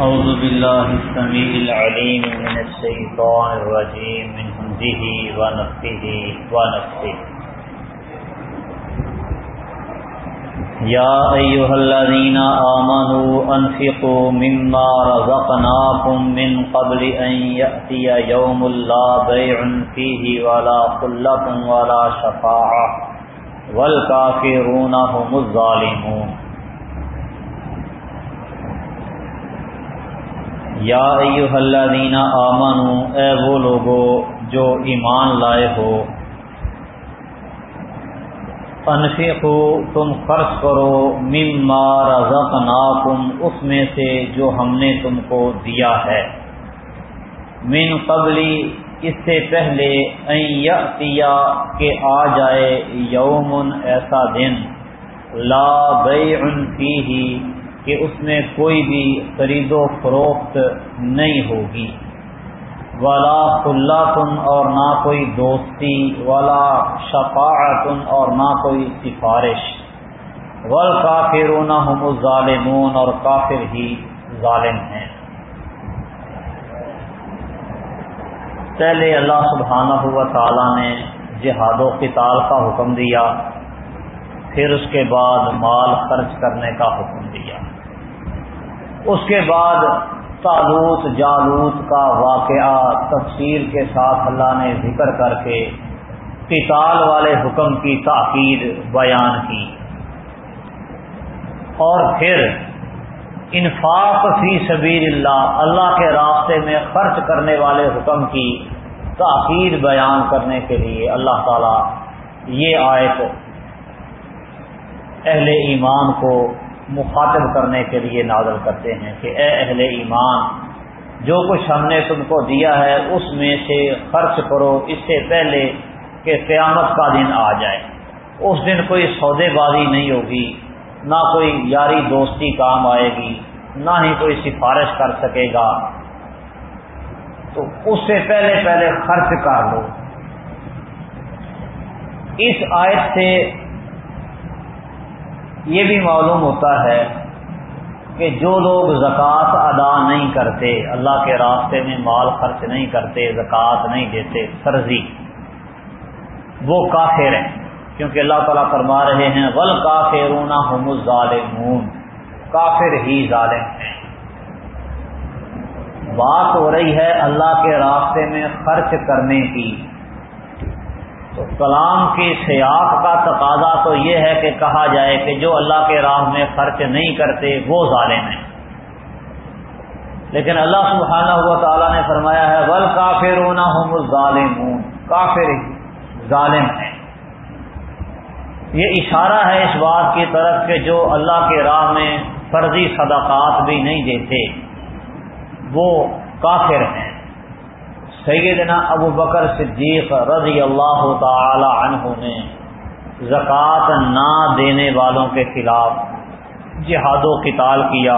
أعوذ بالله السميع العليم من الشيطان الرجيم، من همزه ونفخه ونفخه. يا أيها الذين آمنوا أنفقوا مما رزقناكم من قبل أن يأتي يوم لا بيع فيه ولا خلة ولا شفاعة. والكافرون هم الظالمون. یا ایوہ الذین آمنو، اے وہ لوگو جو ایمان لائے ہو، انفقو، تم خرچ کرو، مما رزقناکم، اس میں سے جو ہم نے تم کو دیا ہے۔ من قبلی اس سے پہلے این یأتیا، کہ آ جائے یومن ایسا دن۔ لا بیع فیہ کہ اس میں کوئی بھی خرید و فروخت نہیں ہوگی۔ والا خلاتن اور نہ کوئی دوستی والا شفاعتن اور نہ کوئی سفارش۔ ول کافرون ہم ظالمون اور کافر ہی ظالم ہیں۔ پہلے اللہ سبحانہ ہوا تعالیٰ نے جہاد و قتال کا حکم دیا، پھر اس کے بعد مال خرچ کرنے کا حکم دیا۔ اس کے بعد تالوت جالوت کا واقعہ تفصیل کے ساتھ اللہ نے ذکر کر کے قتال والے حکم کی تاکید بیان کی۔ اور پھر انفاق فی سبیل اللہ اللہ کے راستے میں خرچ کرنے والے حکم کی تاکید بیان کرنے کے لیے اللہ تعالی یہ آیت اہل ایمان کو مخاطب کرنے کے لیے نازل کرتے ہیں کہ اے اہل ایمان، جو کچھ ہم نے تم کو دیا ہے، اس میں سے خرچ کرو، اس سے پہلے کہ قیامت کا دن آ جائے۔ اس دن کوئی سودے بازی نہیں ہوگی، نہ کوئی یاری دوستی کام آئے گی، نہ ہی کوئی سفارش کر سکے گا۔ تو اس سے پہلے پہلے خرچ کر لو۔ اس آیت سے یہ بھی معلوم ہوتا ہے کہ جو لوگ زکوٰۃ ادا نہیں کرتے، اللہ کے راستے میں مال خرچ نہیں کرتے، زکوٰۃ نہیں دیتے، فرضی، وہ کافر ہیں۔ کیونکہ اللہ تعالیٰ فرما رہے ہیں ول کافرونا ہم ظالمون کافر ہی ظالم ہیں۔ بات ہو رہی ہے اللہ کے راستے میں خرچ کرنے کی۔ تو کلام کی سیاق کا تقاضا تو یہ ہے کہ کہا جائے کہ جو اللہ کے راہ میں خرچ نہیں کرتے وہ ظالم ہیں۔ لیکن اللہ سبحانہ ہوا تعالیٰ نے فرمایا ہے ول کافر رونا ہوں ظالم کافر ظالم ہیں۔ یہ اشارہ ہے اس بات کی طرف کہ جو اللہ کے راہ میں فرضی صدقات بھی نہیں دیتے، وہ کافر ہیں۔ سیدنا ابو بکر صدیق رضی اللہ تعالی عنہ نے زکوٰۃ نہ دینے والوں کے خلاف جہاد و قتال کیا،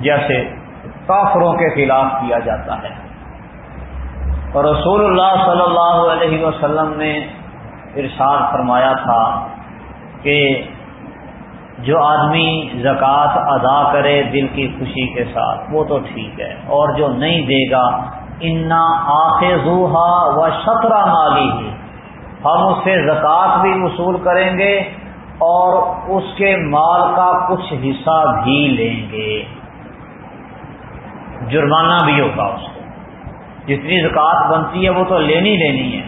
جیسے کافروں کے خلاف کیا جاتا ہے۔ اور رسول اللہ صلی اللہ علیہ وسلم نے ارشاد فرمایا تھا کہ جو آدمی زکوٰۃ ادا کرے دل کی خوشی کے ساتھ، وہ تو ٹھیک ہے، اور جو نہیں دے گا انا آخوہا و شطرہ مالی ہی ہم اس سے زکوٰۃ بھی وصول کریں گے اور اس کے مال کا کچھ حصہ بھی لیں گے۔ جرمانہ بھی ہوگا اس کو۔ جتنی زکوٰۃ بنتی ہے وہ تو لینی لینی ہے۔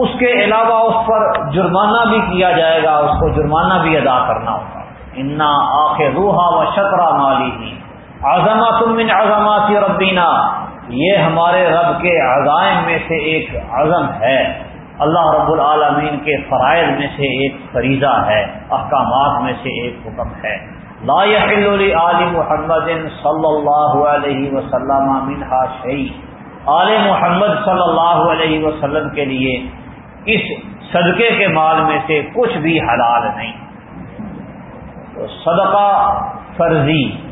اس کے علاوہ اس پر جرمانہ بھی کیا جائے گا، اس کو جرمانہ بھی ادا کرنا ہوگا۔ انا آخر روحا و شکرا مالی ہی عظمت من عظمات ربینا یہ ہمارے رب کے عزائم میں سے ایک عزم ہے۔ اللہ رب العالمین کے فرائض میں سے ایک فریضہ ہے، احکامات میں سے ایک حکم ہے۔ لا يحل علی محمد صلی اللہ علیہ وسلم منہا شعی آل محمد صلی اللہ علیہ وسلم کے لیے اس صدقے کے مال میں سے کچھ بھی حلال نہیں۔ تو صدقہ فرضی۔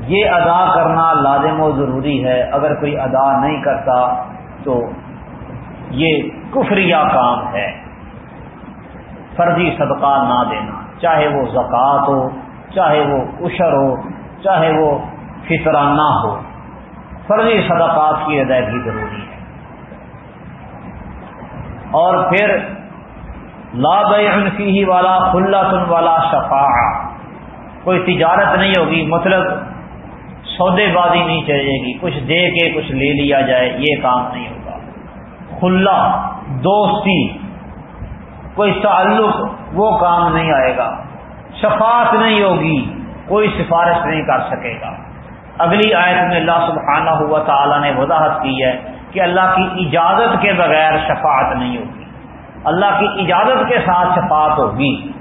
یہ ادا کرنا لازم و ضروری ہے۔ اگر کوئی ادا نہیں کرتا تو یہ کفریہ کام ہے۔ فرضی صدقہ نہ دینا، چاہے وہ زکوٰۃ ہو، چاہے وہ عشر ہو، چاہے وہ فطرانہ ہو۔ فرضی صدقات کی ادائیگی ضروری ہے۔ اور پھر، لا فی والا خلۃ والا شفا کوئی تجارت نہیں ہوگی مطلب سودے بازی نہیں چلے گی۔ کچھ دے کے کچھ لے لیا جائے، یہ کام نہیں ہوگا۔ کھلا دوستی، کوئی تعلق، وہ کام نہیں آئے گا۔ شفاعت نہیں ہوگی، کوئی سفارش نہیں کر سکے گا۔ اگلی آیت میں اللہ سبحانہ ہوا تعالیٰ نے وضاحت کی ہے کہ اللہ کی اجازت کے بغیر شفاعت نہیں ہوگی۔ اللہ کی اجازت کے ساتھ شفاعت ہوگی۔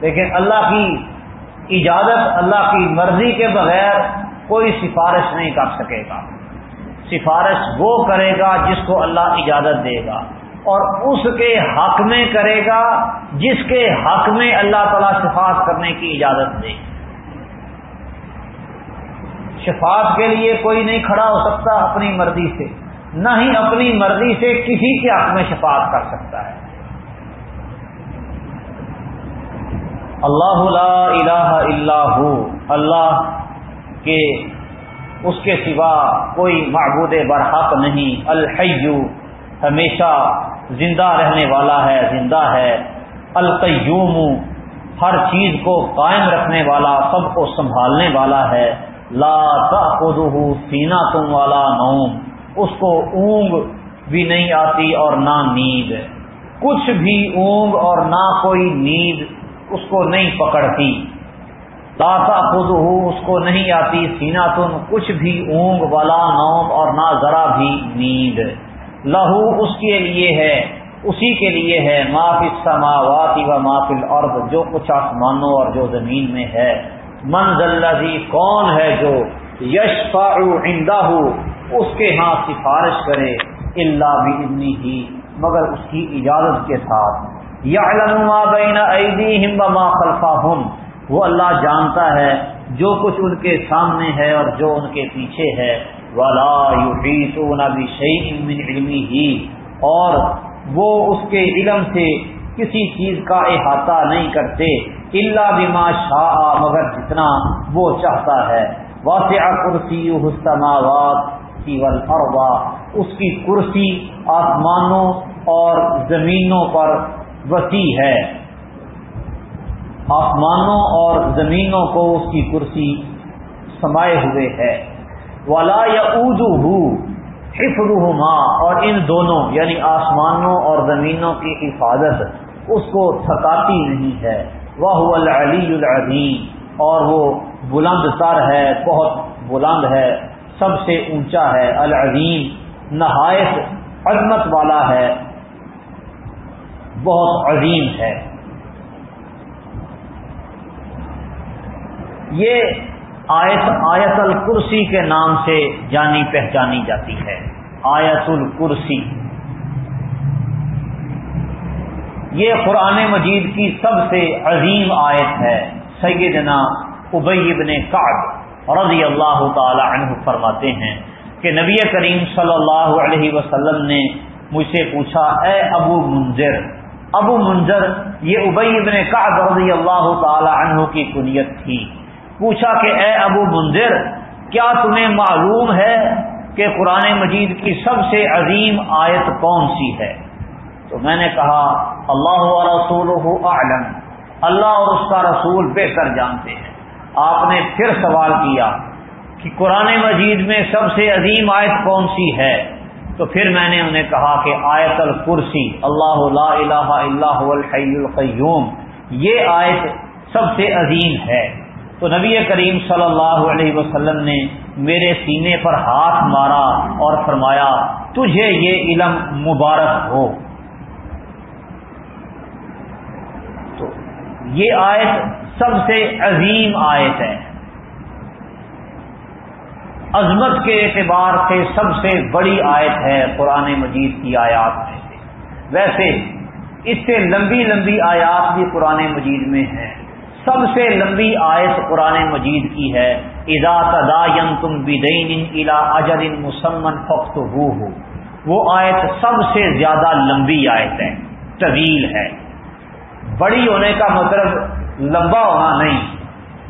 لیکن اللہ کی اجازت، اللہ کی مرضی کے بغیر کوئی سفارش نہیں کر سکے گا۔ سفارش وہ کرے گا جس کو اللہ اجازت دے گا اور اس کے حق میں کرے گا جس کے حق میں اللہ تعالیٰ شفاعت کرنے کی اجازت دے۔ شفاعت کے لیے کوئی نہیں کھڑا ہو سکتا اپنی مرضی سے، نہ ہی اپنی مرضی سے کسی کے حق میں شفاعت کر سکتا ہے۔ اللہ لا الہ الا ہو، اللہ کے اس کے سوا کوئی معبود برحق نہیں۔ الحیو ہمیشہ زندہ رہنے والا ہے، زندہ ہے۔ القیوم ہر چیز کو قائم رکھنے والا، سب کو سنبھالنے والا ہے۔ لا تأخذہ سینا تم والا نوم۔ اس کو اونگ بھی نہیں آتی اور نہ نیند۔ کچھ بھی اونگ اور نہ کوئی نیند اس کو نہیں پکڑتی۔ تاتا خود اس کو نہیں آتی سینا تن کچھ بھی اونگ والا نوم اور نہ ذرا بھی نیند۔ لہو اس کے لیے ہے، اسی کے لیے ہے معاف سماواتی و معافل عرب جو کچھ آسمانوں اور جو زمین میں ہے۔ من ذلزی کون ہے جو یش پا ہو اس کے ہاں سفارش کرے۔ اللہ بھی ہی مگر اس کی اجازت کے ساتھ۔ یا بین ایدیہم و ما خلفاہم وہ اللہ جانتا ہے جو کچھ ان کے سامنے ہے اور جو ان کے پیچھے ہے۔ ولا علمی ہی اور وہ اس کے علم سے کسی چیز کا احاطہ نہیں کرتے۔ اللہ بما شاہ مگر جتنا وہ چاہتا ہے۔ واسع کرسی حسماوات کی اس کی کرسی آسمانوں اور زمینوں پر وسیع ہے۔ آسمانوں اور زمینوں کو اس کی کرسی سمائے ہوئے ہے۔ ولا یا اردو اور ان دونوں یعنی آسمانوں اور زمینوں کی حفاظت، اس کو تھکاتی نہیں ہے۔ وہ العلی العظیم اور وہ بلند تر ہے، بہت بلند ہے، سب سے اونچا ہے۔ العظیم، نہایت عظمت والا ہے، بہت عظیم ہے۔ یہ آیت آیت الکرسی کے نام سے جانی پہچانی جاتی ہے۔ آیت الکرسی۔ یہ قرآن مجید کی سب سے عظیم آیت ہے۔ سیدنا ابی ابن کعب رضی اللہ تعالی عنہ فرماتے ہیں کہ نبی کریم صلی اللہ علیہ وسلم نے مجھ سے پوچھا، اے ابو منظر ابو منظر یہ ابئی ابن کعب رضی اللہ تعالی عنہ کی کنیت تھی۔ پوچھا کہ اے ابو منظر کیا تمہیں معلوم ہے کہ قرآن مجید کی سب سے عظیم آیت کون سی ہے؟ تو میں نے کہا، اللہ رسول اعلم۔ اللہ اور اس کا رسول بہتر جانتے ہیں۔ آپ نے پھر سوال کیا کہ قرآن مجید میں سب سے عظیم آیت کون سی ہے؟ تو پھر میں نے انہیں کہا کہ آیت الکرسی، اللہ لا الہ الا الحی القیوم۔ یہ آیت سب سے عظیم ہے۔ تو نبی کریم صلی اللہ علیہ وسلم نے میرے سینے پر ہاتھ مارا اور فرمایا، تجھے یہ علم مبارک ہو۔ تو یہ آیت سب سے عظیم آیت ہے۔ عظمت کے اعتبار سے سب سے بڑی آیت ہے قرآن مجید کی آیات میں سے۔ ویسے اس سے لمبی لمبی آیات بھی قرآن مجید میں ہیں۔ سب سے لمبی آیت قرآن مجید کی ہے ادا تدا یم تم بدین الا اجر مسمن فخت ہو وہ آیت سب سے زیادہ لمبی آیت ہے، طویل ہے۔ بڑی ہونے کا مطلب لمبا ہونا نہیں،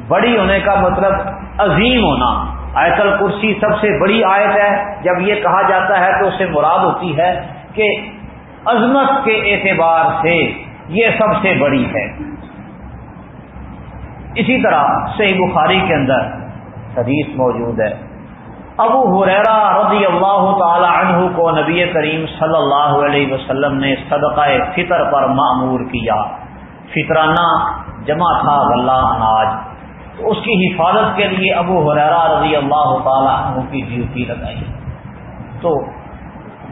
بڑی ہونے کا مطلب عظیم ہونا۔ آیت الکرسی سب سے بڑی آیت ہے، جب یہ کہا جاتا ہے تو اس سے مراد ہوتی ہے کہ عظمت کے اعتبار سے یہ سب سے بڑی ہے۔ اسی طرح صحیح بخاری کے اندر حدیث موجود ہے۔ ابو حریرا رضی اللہ تعالی عنہ کو نبی کریم صلی اللہ علیہ وسلم نے صدقہ فطر پر معمور کیا۔ فطرانہ جمع تھا غلہ اناج۔ تو اس کی حفاظت کے لیے ابو حریرا رضی اللہ تعالی عنہ کی ڈیوٹی لگائی۔ تو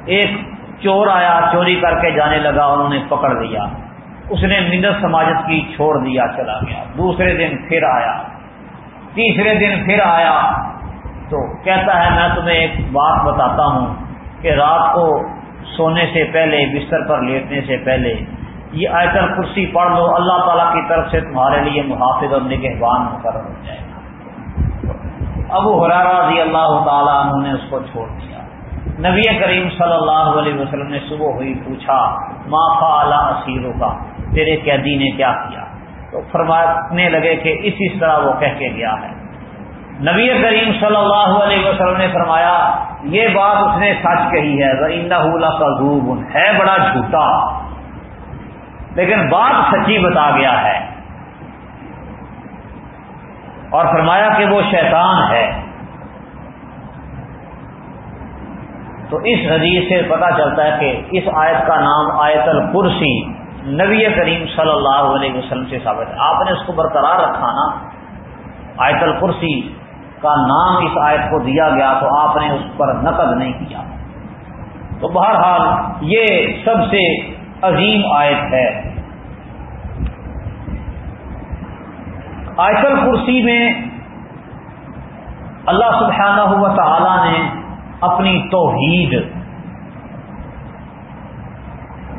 ایک چور آیا، چوری کر کے جانے لگا، انہوں نے پکڑ لیا۔ اس نے منت سماجت کی چھوڑ دیا، چلا گیا۔ دوسرے دن پھر آیا۔ تیسرے دن پھر آیا۔ تو کہتا ہے، میں تمہیں ایک بات بتاتا ہوں کہ رات کو سونے سے پہلے، بستر پر لیٹنے سے پہلے، یہ آیت کرسی پڑھ لو، اللہ تعالیٰ کی طرف سے تمہارے لیے محافظ اور نگہبان مقرر ہو جائے گا۔ ابو حرارا رضی اللہ تعالیٰ عنہ نے اس کو چھوڑ دیا۔ نبی کریم صلی اللہ علیہ وسلم نے صبح ہوئی پوچھا، ما فعلا اسیروں کا تیرے قیدی نے کیا کیا؟ تو فرمانے لگے کہ اسی طرح وہ کہہ کے گیا ہے۔ نبی کریم صلی اللہ علیہ وسلم نے فرمایا، یہ بات اس نے سچ کہی ہے ہے بڑا جھوٹا۔ لیکن بات سچی بتا گیا ہے۔ اور فرمایا کہ وہ شیطان ہے۔ تو اس حدیث سے پتا چلتا ہے کہ اس آیت کا نام آیت القرسی نبی کریم صلی اللہ علیہ وسلم سے ثابت ہے۔ آپ نے اس کو برقرار رکھا نا، آیت القرسی کا نام اس آیت کو دیا گیا تو آپ نے اس پر نقد نہیں کیا۔ تو بہرحال یہ سب سے عظیم آیت ہے۔ آیت الکرسی میں اللہ سبحانہ ہوا تعالی نے اپنی توحید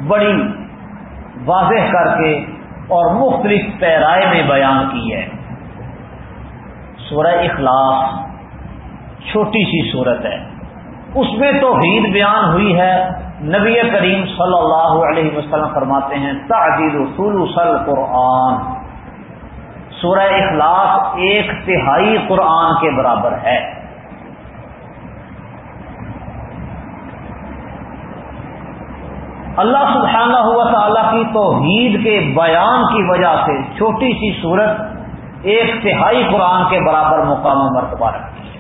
بڑی واضح کر کے اور مختلف پیرائے میں بیان کی ہے۔ سورہ اخلاص چھوٹی سی صورت ہے۔ اس میں تو عید بیان ہوئی ہے۔ نبی کریم صلی اللہ علیہ وسلم فرماتے ہیں تعدیل سل قرآن سورہ اخلاص ایک تہائی قرآن کے برابر ہے۔ اللہ سبحانہ ہوا تعالیٰ کی توحید کے بیان کی وجہ سے چھوٹی سی صورت ایک تہائی قرآن کے برابر مقام و مرتبہ رکھتی ہے۔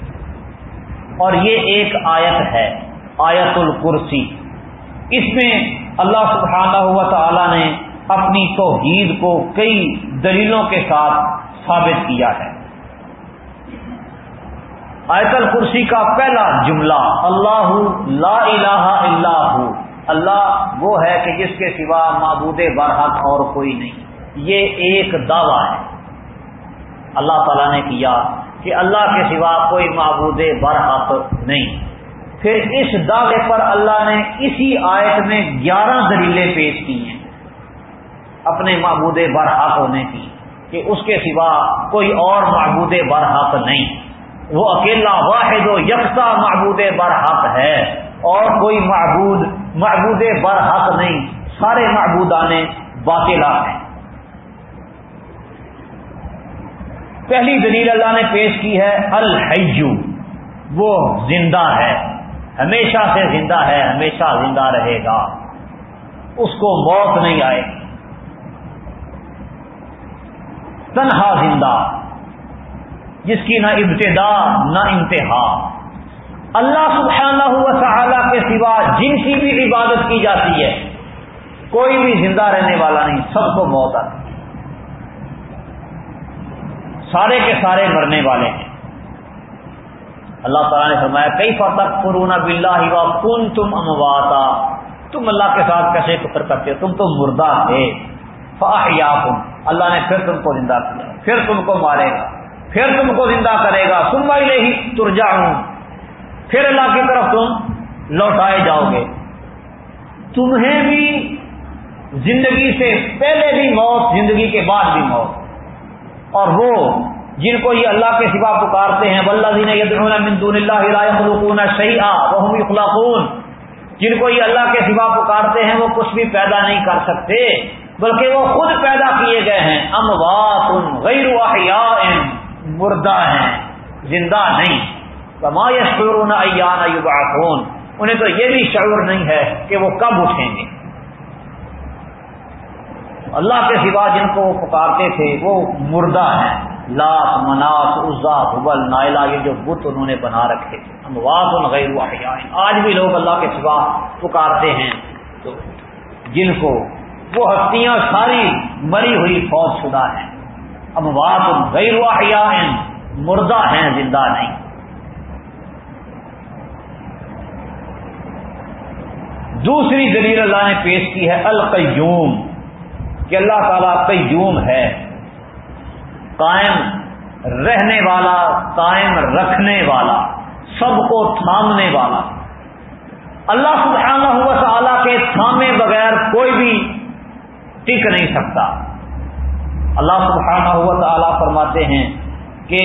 اور یہ ایک آیت ہے، آیت الکرسی۔ اس میں اللہ سبحانہ ہوا تعالیٰ نے اپنی توحید کو کئی دلیلوں کے ساتھ ثابت کیا ہے۔ آیت الکرسی کا پہلا جملہ، اللہ لا الہ الا اللہ وہ ہے کہ جس کے سوا معبود برحق اور کوئی نہیں۔ یہ ایک دعویٰ ہے۔ اللہ تعالیٰ نے کیا کہ اللہ کے سوا کوئی معبود برحق نہیں۔ پھر اس دعوے پر اللہ نے اسی آیت میں گیارہ دلیلیں پیش کی ہیں۔ اپنے معبود برحق ہونے کی کہ اس کے سوا کوئی اور معبود برحق نہیں۔ وہ اکیلا واحد و یکساں معبود برحق ہے اور کوئی معبود معبود برحق نہیں، سارے معبودان باطلا ہیں۔ پہلی دلیل اللہ نے پیش کی ہے الحجو وہ زندہ ہے۔ ہمیشہ سے زندہ ہے، ہمیشہ زندہ رہے گا۔ اس کو موت نہیں آئے۔ گی تنہا زندہ، جس کی نہ ابتدا، نہ انتہا۔ اللہ سبحانہ ہوا تعالی کے سوا جن کی بھی عبادت کی جاتی ہے، کوئی بھی زندہ رہنے والا نہیں، سب کو موت آتی سارے کے سارے مرنے والے ہیں۔ اللہ تعالیٰ نے فرمایا کئی فتح قرون بلّہ کن تم امواتا؟ تم اللہ کے ساتھ کیسے فکر کرتے تم تو مردہ تھے۔ فاحیا اللہ نے پھر تم کو زندہ کیا، پھر تم کو مارے گا، پھر تم کو زندہ کرے گا۔ تم ہی ترجا ہوں پھر اللہ کی طرف تم لوٹائے جاؤ گے۔ تمہیں بھی زندگی سے پہلے بھی موت، زندگی کے بعد بھی موت۔ اور وہ جن کو یہ اللہ کے سوا پکارتے ہیں اللہ شہیح وہ جن کو یہ اللہ کے سوا پکارتے ہیں، وہ کچھ بھی پیدا نہیں کر سکتے، بلکہ وہ خود پیدا کیے گئے ہیں۔ اموات غیر مردہ ہیں، زندہ نہیں۔ کما یشور ایان ایوباخون انہیں تو یہ بھی شعور نہیں ہے کہ وہ کب اٹھیں گے۔ اللہ کے سوا جن کو وہ پکارتے تھے وہ مردہ ہیں۔ لاس مناس، عزا، حبل نائلا یہ جو بت انہوں نے بنا رکھے۔ تھے اموات غیر آج بھی لوگ اللہ کے سوا پکارتے ہیں۔ تو جن کو وہ ہستیاں ساری مری ہوئی فوج شدہ ہیں۔ اموات غیر واحیائن مردہ ہیں، زندہ نہیں۔ دوسری دلیل اللہ نے پیش کی ہے القیوم، کہ اللہ تعالیٰ قیوم ہے۔ قائم رہنے والا، قائم رکھنے والا، سب کو تھامنے والا۔ اللہ سبحانہ ہوا تعالیٰ کے تھامے بغیر کوئی بھی ٹک نہیں سکتا۔ اللہ سبحانہ ہوا تعالیٰ فرماتے ہیں کہ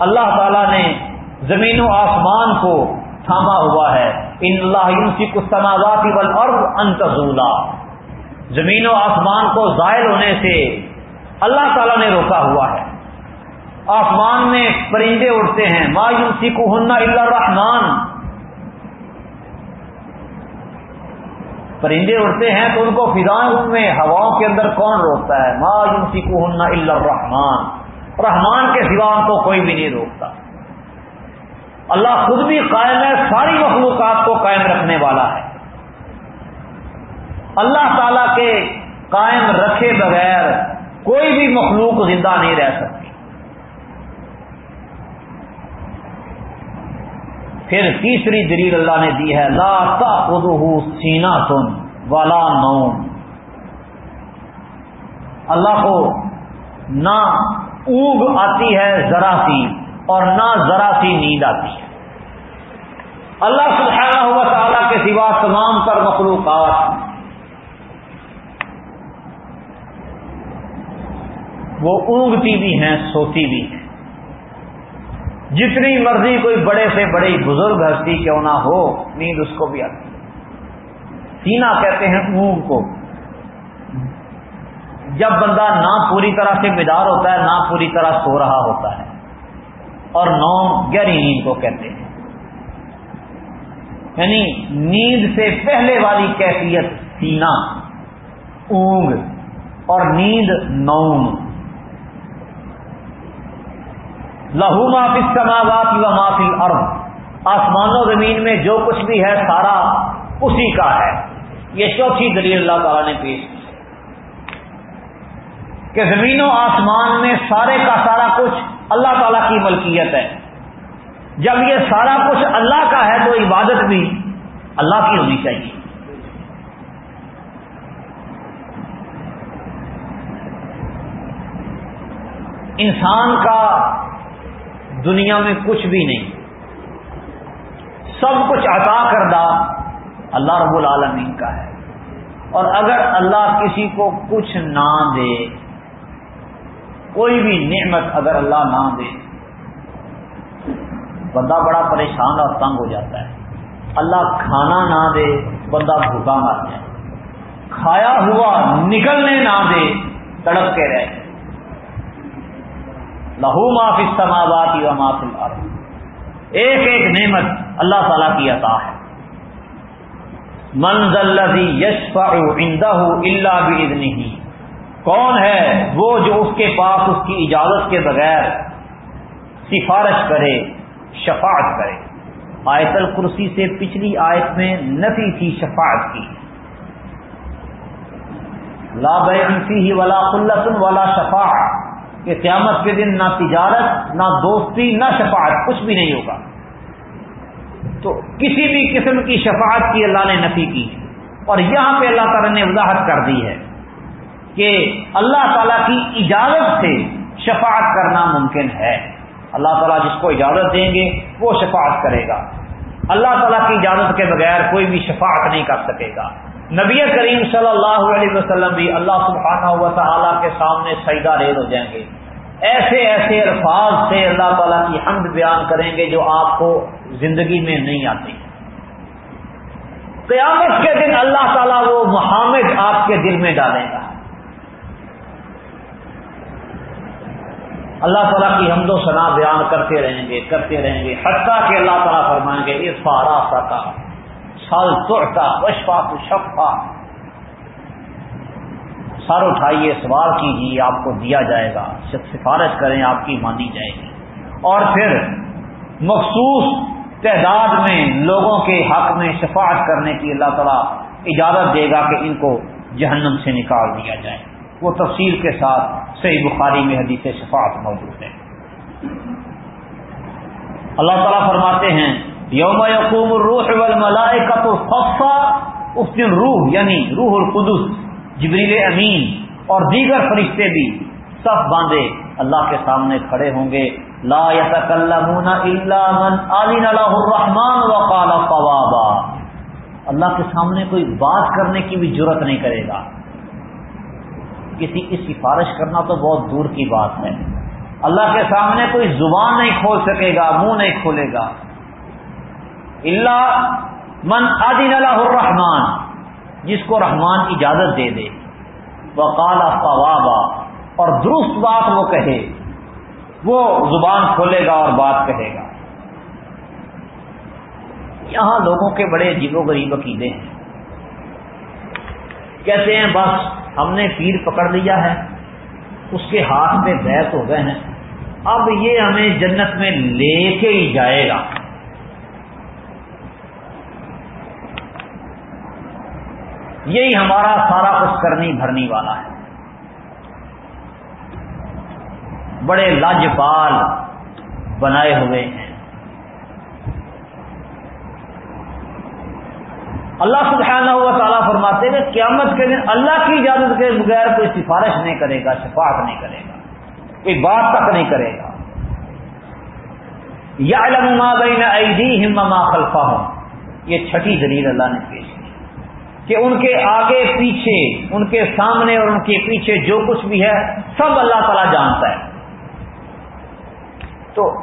اللہ تعالیٰ نے زمین و آسمان کو تھاما ہوا ہے۔ ان اللہ کی کچھ تنازعات انتظولہ زمین و آسمان کو ظاہر ہونے سے اللہ تعالیٰ نے روکا ہوا ہے۔ آسمان میں پرندے اڑتے ہیں۔ ما یوسی کو ہننا اللہ رحمان پرندے اڑتے ہیں تو ان کو فضاؤں میں ہواؤں کے اندر کون روکتا ہے؟ ما یوسی کو ہننا اللہ رحمان رحمان کے سوا ان کو کوئی بھی نہیں روکتا۔ اللہ خود بھی قائم ہے، ساری مخلوقات کو قائم رکھنے والا ہے۔ اللہ تعالی کے قائم رکھے بغیر کوئی بھی مخلوق زندہ نہیں رہ سکتی۔ پھر تیسری دلیل اللہ نے دی ہے، لا خود سینا تن والا نوم۔ اللہ کو نہ اوگ آتی ہے، ذرا سی۔ اور نہ ذرا سی نیند آتی ہے۔ اللہ سبحانہ ہوا تعالیٰ کے سوا تمام پر مخلوقات وہ اونگتی بھی ہیں، سوتی بھی ہیں۔ جتنی مرضی کوئی بڑے سے بڑی بزرگ ہستی کیوں نہ ہو، نیند اس کو بھی آتی سینا کہتے ہیں اونگ کو۔ جب بندہ نہ پوری طرح سے بیدار ہوتا ہے، نہ پوری طرح سو رہا ہوتا ہے۔ اور نو گہری نیند کو کہتے ہیں۔ یعنی نیند سے پہلے والی کیفیت سینا، اونگ اور نیند نوم۔ لہو معافی سماوات و معافی ارب آسمان و زمین میں جو کچھ بھی ہے، سارا اسی کا ہے۔ یہ چوتھی دلیل اللہ تعالیٰ نے پیش کی۔ کہ زمین و آسمان میں سارے کا سارا کچھ اللہ تعالیٰ کی ملکیت ہے۔ جب یہ سارا کچھ اللہ کا ہے تو عبادت بھی اللہ کی ہونی چاہیے۔ انسان کا دنیا میں کچھ بھی نہیں۔ سب کچھ عطا کردہ اللہ رب العالمین کا ہے۔ اور اگر اللہ کسی کو کچھ نہ دے کوئی بھی نعمت اگر اللہ نہ دے، بندہ بڑا پریشان اور تنگ ہو جاتا ہے۔ اللہ کھانا نہ دے، بندہ بھوکا مر جائے۔ کھایا ہوا نکلنے نہ دے تڑپ کے رہے۔ لہو معاف سماوات و معاف الارض۔ ایک ایک نعمت اللہ تعالی کی عطا ہے۔ منزل یشفا عندہ اللہ بھی کون ہے وہ جو اس کے پاس اس کی اجازت کے بغیر سفارش کرے، شفاعت کرے۔ آیت الکرسی سے پچھلی آیت میں نفی تھی شفاعت کی۔ لا بے ہی ولا قلت والا شفاعت کہ قیامت کے دن نہ تجارت، نہ دوستی، نہ شفاعت، کچھ بھی نہیں ہوگا۔ تو کسی بھی قسم کی شفاعت کی اللہ نے نفی کی۔ اور یہاں پہ اللہ تعالیٰ نے وضاحت کر دی ہے۔ کہ اللہ تعالیٰ کی اجازت سے شفاعت کرنا ممکن ہے۔ اللہ تعالیٰ جس کو اجازت دیں گے، وہ شفاعت کرے گا۔ اللہ تعالیٰ کی اجازت کے بغیر کوئی بھی شفاعت نہیں کر سکے گا۔ نبی کریم صلی اللہ علیہ وسلم بھی اللہ سبحانہ و تعالیٰ کے سامنے سیدہ ریل ہو جائیں گے۔ ایسے ایسے الفاظ سے اللہ تعالیٰ کی حمد بیان کریں گے جو آپ کو زندگی میں نہیں آتی قیامت کے دن اللہ تعالیٰ وہ محامد آپ کے دل میں ڈالے گا۔ اللہ تعالیٰ کی حمد و ثنا بیان کرتے رہیں گے، کرتے رہیں گے۔ حتیٰ کہ اللہ تعالیٰ فرمائیں گے، اس فارا کا سال توڑتا وشفا تو شفا۔ سر اٹھائیے، سوال کیجیے، آپ کو دیا جائے گا۔ سفارش کریں، آپ کی مانی جائے گی۔ اور پھر مخصوص تعداد میں لوگوں کے حق میں شفاعت کرنے کی اللہ تعالیٰ اجازت دے گا کہ ان کو جہنم سے نکال دیا جائے۔ وہ تفصیل کے ساتھ صحیح بخاری میں حدیث شفاعت موجود ہے۔ اللہ تعالیٰ فرماتے ہیں، یوم یقوم الروح والملائکہ تو اس دن روح یعنی روح القدس، جبریل امین اور دیگر فرشتے بھی سب باندھے، اللہ کے سامنے کھڑے ہوں گے۔ لا يتكلمون الا من اذن له الرحمن وقال صوابا اللہ کے سامنے کوئی بات کرنے کی بھی ضرورت نہیں کرے گا۔ کسی کی سفارش کرنا تو بہت دور کی بات ہے۔ اللہ کے سامنے کوئی زبان نہیں کھول سکے گا، منہ نہیں کھولے گا۔ اللہ من اذن له الرحمن، جس کو رحمان اجازت دے دے۔ وہ کالا فوابا اور درست بات وہ کہے۔ وہ زبان کھولے گا اور بات کہے گا۔ یہاں لوگوں کے بڑے عجیب و غریب عقیدے ہیں۔ کہتے ہیں، بس ہم نے پیر پکڑ لیا ہے، اس کے ہاتھ میں بیت ہو گئے ہیں۔ اب یہ ہمیں جنت میں لے کے ہی جائے گا۔ یہی ہمارا سارا کچھ کرنی بھرنی والا ہے۔ بڑے لاجپال بنائے ہوئے ہیں۔ اللہ سبحانہ ہوا تعالیٰ فرماتے ہیں قیامت کے دن اللہ کی اجازت کے بغیر کوئی سفارش نہیں کرے گا، شفاعت نہیں کرے گا، کوئی بات تک نہیں کرے گا۔ یا علم ما بین ایدیہم ما خلفہم۔ یہ چھٹی دلیل اللہ نے پیش کی کہ ان کے آگے پیچھے، ان کے سامنے اور ان کے پیچھے جو کچھ بھی ہے، سب اللہ تعالیٰ جانتا ہے۔ تو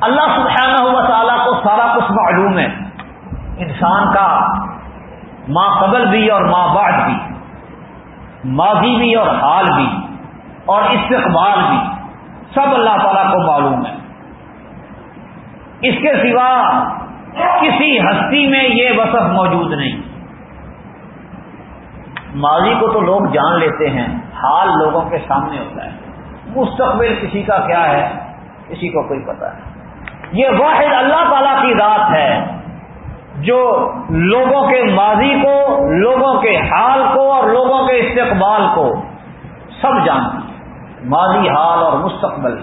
اللہ سبحانہ ہوا تعالیٰ کو سارا کچھ معلوم ہے۔ انسان کا ماں قبل بھی اور ماں بعد بھی، ماضی بھی اور حال بھی، اور استقبال بھی، سب اللہ تعالیٰ کو معلوم ہے۔ اس کے سوا کسی ہستی میں یہ وصف موجود نہیں۔ ماضی کو تو لوگ جان لیتے ہیں، حال لوگوں کے سامنے ہوتا ہے۔ مستقبل کسی کا کیا ہے؟ کسی کو کوئی پتا ہے یہ واحد اللہ تعالی کی ذات ہے۔ جو لوگوں کے ماضی کو، لوگوں کے حال کو اور لوگوں کے استقبال کو سب جانتی ہے ماضی، حال اور مستقبل۔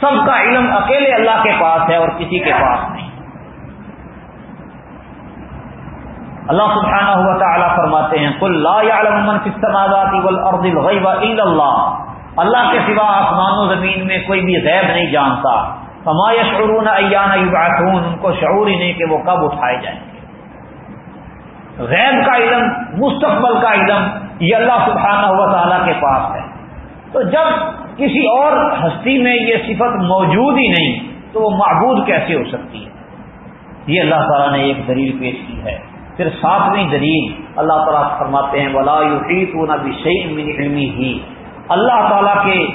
سب کا علم اکیلے اللہ کے پاس ہے اور کسی کے پاس نہیں۔ اللہ سبحانہ ہوا تعالیٰ فرماتے ہیں کل لا يعلم من في السماوات والارض الغیب الا اللہ اللہ کے سوا آسمان و زمین میں کوئی بھی غیب نہیں جانتا۔ فما يشعرون ایان یبعثون، ان کو شعور ہی نہیں کہ وہ کب اٹھائے جائیں گے۔ غیب کا علم، مستقبل کا علم، یہ اللہ سبحانہ ہوا تعالیٰ کے پاس ہے۔ تو جب کسی اور ہستی میں یہ صفت موجود ہی نہیں، تو وہ معبود کیسے ہو سکتی ہے؟ یہ اللہ تعالیٰ نے ایک دلیل پیش کی ہے۔ پھر ساتویں دلیل اللہ تعالیٰ فرماتے ہیں، ولا من علمی ہی اللہ تعالیٰ کے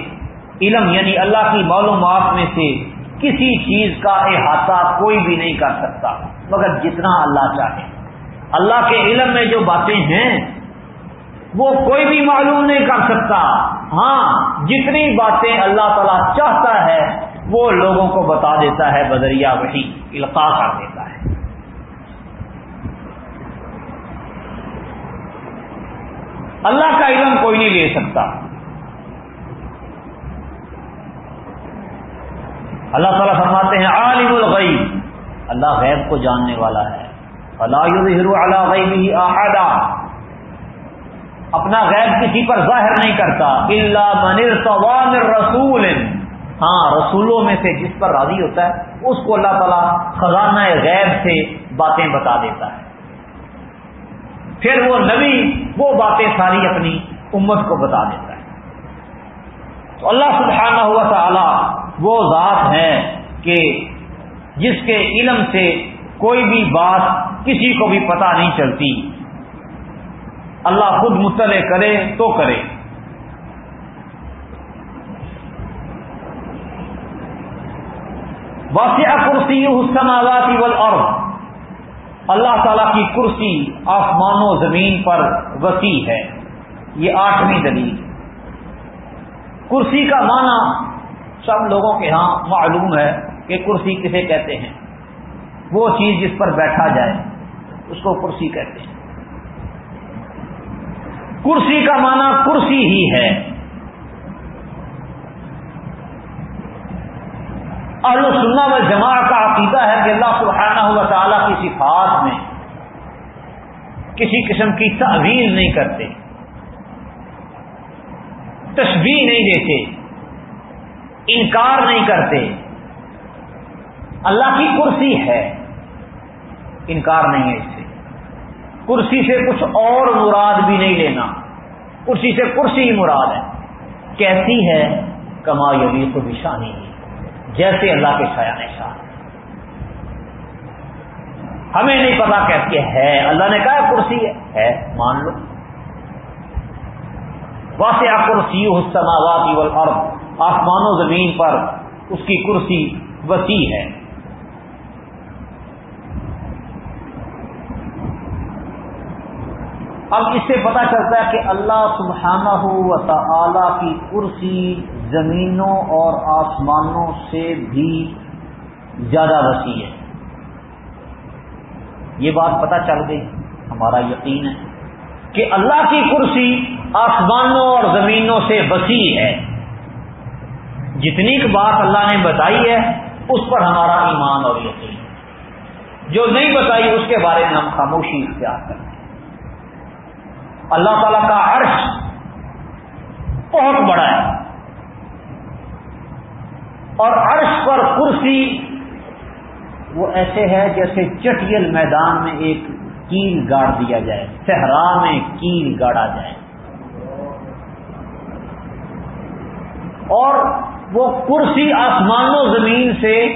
علم یعنی اللہ کی معلومات میں سے کسی چیز کا احاطہ کوئی بھی نہیں کر سکتا، مگر جتنا اللہ چاہے۔ اللہ کے علم میں جو باتیں ہیں، وہ کوئی بھی معلوم نہیں کر سکتا۔ ہاں جتنی باتیں اللہ تعالیٰ چاہتا ہے، وہ لوگوں کو بتا دیتا ہے، بدریا وہی القاع کر دیتا ہے۔ اللہ کا علم کوئی نہیں لے سکتا۔ اللہ تعالیٰ فرماتے ہیں، عالم الغیب. اللہ غیب کو جاننے والا ہے۔ اللہ غیبی احدا اپنا غیب کسی پر ظاہر نہیں کرتا۔ اللہ منر رسول۔ ہاں رسولوں میں سے جس پر راضی ہوتا ہے، اس کو اللہ تعالیٰ خزانہ غیب سے باتیں بتا دیتا ہے۔ پھر وہ نبی وہ باتیں ساری اپنی امت کو بتا دیتا ہے۔ تو اللہ سبحانہ ہوا تعالی وہ ذات ہے کہ جس کے علم سے کوئی بھی بات کسی کو بھی پتہ نہیں چلتی۔ اللہ خود مطلع کرے تو کرے۔ واسع کرسی حسن آزادی والارض اللہ تعالی کی کرسی آسمان و زمین پر وسیع ہے۔ یہ آٹھویں دلیل۔ کرسی کا معنی سب لوگوں کے ہاں معلوم ہے کہ کرسی کسے کہتے ہیں؟ وہ چیز جس پر بیٹھا جائے، اس کو کرسی کہتے ہیں۔ کرسی کا معنی کرسی ہی ہے۔ اہل سننا و جماع کا عقیدہ ہے کہ اللہ سبحانہ ہوا تعالیٰ کی صفات میں کسی قسم کی تعویل نہیں کرتے تشبیح نہیں دیتے۔ انکار نہیں کرتے۔ اللہ کی کرسی ہے۔ انکار نہیں ہے اس سے۔ کرسی سے کچھ اور مراد بھی نہیں لینا۔ کرسی سے کرسی ہی مراد ہے۔ کیسی ہے؟ کما یوی کو نشانی جیسے اللہ کے سایہ نشان ہمیں نہیں پتا کیسے ہے۔ اللہ نے کہا کرسی ہے۔ مان لو۔ واسع کرسی السماوات والارض۔ آسمان و زمین پر اس کی کرسی وسیع ہے۔ اب اس سے پتا چلتا ہے کہ اللہ سبحانہ و تعالی کی کرسی زمینوں اور آسمانوں سے بھی زیادہ وسیع ہے۔ یہ بات پتا چل گئی۔ ہمارا یقین ہے کہ اللہ کی کرسی آسمانوں اور زمینوں سے وسیع ہے۔ جتنی بات اللہ نے بتائی ہے، اس پر ہمارا ایمان اور یقین جو نہیں بتائی، اس کے بارے میں ہم خاموشی اختیار کریں۔ اللہ تعالی کا عرش بہت بڑا ہے۔ اور عرش پر کرسی وہ ایسے ہے جیسے چٹیل میدان میں ایک کیل گاڑ دیا جائے، صحرا میں کیل گاڑا جائے۔ اور وہ کرسی آسمان و زمین سے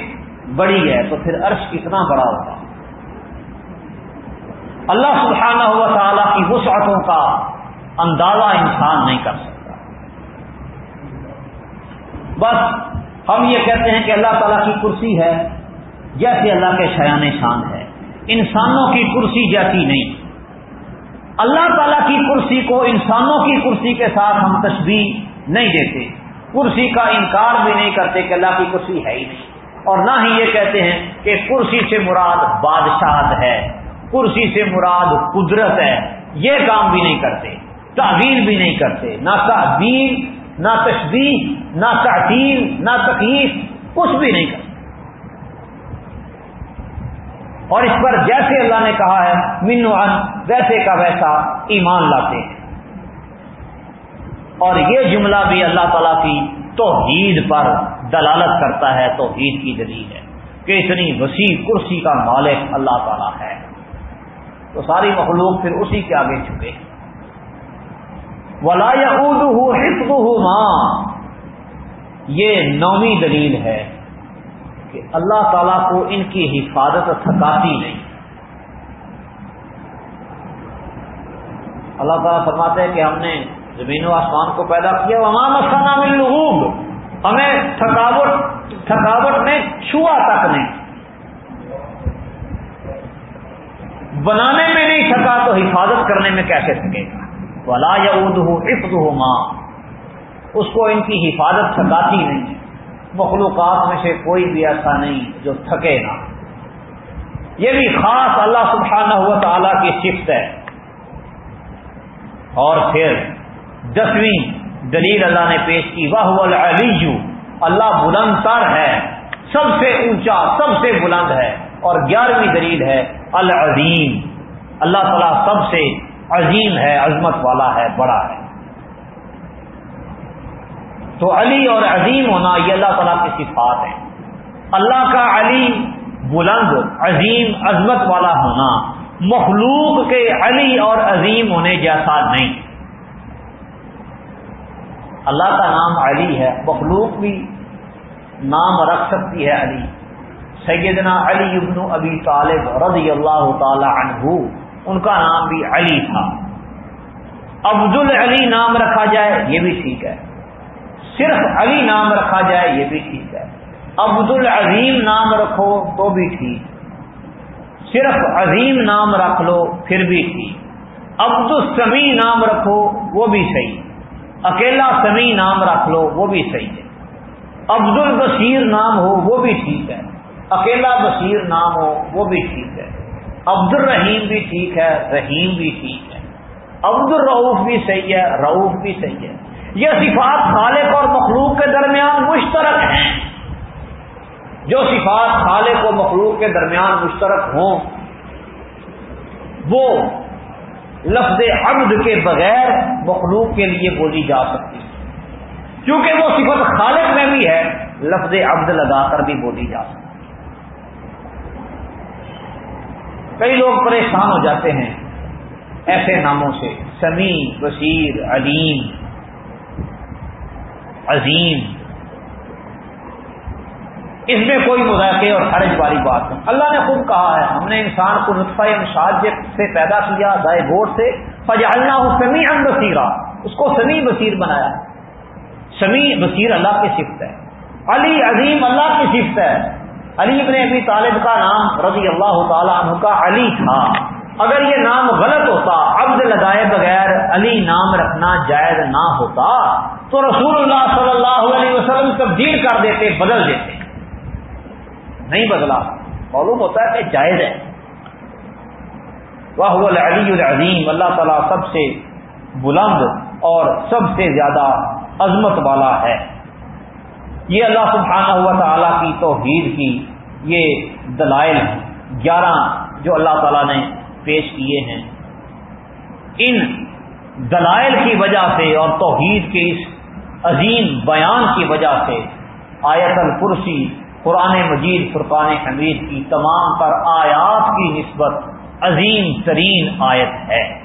بڑی ہے، تو پھر عرش کتنا بڑا ہوگا؟ اللہ سبحانہ ہوا تعالیٰ کی وسعتوں کا اندازہ انسان نہیں کر سکتا۔ بس ہم یہ کہتے ہیں کہ اللہ تعالیٰ کی کرسی ہے، جیسے اللہ کے شیان شان ہے۔ انسانوں کی کرسی جیسی نہیں۔ اللہ تعالیٰ کی کرسی کو انسانوں کی کرسی کے ساتھ ہم تشبیح نہیں دیتے۔ کرسی کا انکار بھی نہیں کرتے کہ اللہ کی کرسی ہے ہی نہیں۔ اور نہ ہی یہ کہتے ہیں کہ کرسی سے مراد بادشاہ ہے، کرسی سے مراد قدرت ہے۔ یہ کام بھی نہیں کرتے، تعویل بھی نہیں کرتے، نہ تعویل، نہ تشبیح، نہ تعطیل، نہ تکلیف کچھ بھی نہیں کرتے۔ اور اس پر جیسے اللہ نے کہا ہے، منو ان، ویسے کا ویسا ایمان لاتے ہیں۔ اور یہ جملہ بھی اللہ تعالی کی توحید پر دلالت کرتا ہے، توحید کی دلیل ہے کہ اتنی وسیع کرسی کا مالک اللہ تعالی ہے۔ تو ساری مخلوق پھر اسی کے آگے چکے ولا حفظ ماں یہ نویں دلیل ہے کہ اللہ تعالی کو ان کی حفاظت تھکاتی نہیں۔ اللہ تعالیٰ فرماتے ہیں کہ ہم نے زمین و آسمان کو پیدا کیا مسانہ مل ہمیں تھکاوٹ تھکاوٹ میں چھوا تک نہیں۔ بنانے میں نہیں تھکا تو حفاظت کرنے میں کیسے تھکے؟ گا ولا یا ہو ہو ماں اس کو ان کی حفاظت تھکاتی نہیں۔ مخلوقات میں سے کوئی بھی ایسا نہیں جو تھکے گا یہ بھی خاص اللہ سبحانہ ہوا تعالی کی صفت ہے۔ اور پھر دسویں دلیل اللہ نے پیش کی واہ العلی اللہ بلند تر ہے، سب سے اونچا، سب سے بلند ہے، اور گیارہویں دلیل ہے العظیم، اللہ تعالیٰ سب سے عظیم ہے، عظمت والا ہے، بڑا ہے۔ تو علی اور عظیم ہونا یہ اللہ تعالیٰ کی صفات ہے اللہ کا علی بلند، عظیم، عظمت والا ہونا، مخلوق کے علی اور عظیم ہونے جیسا نہیں۔ اللہ کا نام علی ہے، مخلوق بھی نام رکھ سکتی ہے علی۔ سیدنا علی ابن ابی طالب رضی اللہ تعالی عنہ، ان کا نام بھی علی تھا۔ عبد العلی نام رکھا جائے، یہ بھی ٹھیک ہے۔ صرف علی نام رکھا جائے، یہ بھی ٹھیک ہے۔ عبد العظیم نام رکھو تو بھی ٹھیک۔ صرف عظیم نام رکھ لو، پھر بھی ٹھیک۔ عبد السمی نام رکھو، وہ بھی صحیح۔ اکیلا سمی نام رکھ لو، وہ بھی صحیح ہے۔ عبد البصیر نام ہو، وہ بھی ٹھیک ہے۔ اکیلا بصیر نام ہو، وہ بھی ٹھیک ہے۔ عبد الرحیم بھی ٹھیک ہے، رحیم بھی ٹھیک ہے۔ عبد الرعوف بھی صحیح ہے، رعوف بھی صحیح ہے۔ یہ صفات خالق اور مخلوق کے درمیان مشترک ہیں۔ جو صفات خالق و مخلوق کے درمیان مشترک ہوں، وہ لفظ عبد کے بغیر مخلوق کے لیے بولی جا سکتی کیونکہ وہ صفت خالق میں بھی ہے، لفظ عبد لگا کر بھی بولی جا سکتی کئی لوگ پریشان ہو جاتے ہیں ایسے ناموں سے۔ سمیع، بصیر، علیم، عظیم۔ اس میں کوئی مذاکرے اور حرج والی بات نہیں۔ اللہ نے خود کہا ہے، ہم نے انسان کو نطفہ مشاج سے پیدا کیا دائے گوٹ سے۔ فجالنا ہوں سمی ان بصیرہ اس کو سمیع بصیر بنایا۔ سمیع بصیر اللہ کی صفت ہے۔ علی عظیم اللہ کی صفت ہے۔ علی ابن ابی طالب کا نام رضی اللہ تعالیٰ عنہ کا علی تھا۔ اگر یہ نام غلط ہوتا، عبد لگائے بغیر علی نام رکھنا جائز نہ ہوتا، تو رسول اللہ صلی اللہ علیہ وسلم تبدیل کر دیتے، بدل دیتے۔ نہیں بدلا۔ معلوم ہوتا ہے کہ جائز ہے۔ واہ علی العظیم۔ اللہ تعالیٰ سب سے بلند اور سب سے زیادہ عظمت والا ہے۔ یہ اللہ سبحانہ ہوا تعالیٰ کی توحید کی یہ دلائل گیارہ جو اللہ تعالیٰ نے پیش کیے ہیں۔ ان دلائل کی وجہ سے اور توحید کے اس عظیم بیان کی وجہ سے آیت الکرسی قرآن مجید فرقان حمید کی تمام پر آیات کی نسبت عظیم ترین آیت ہے۔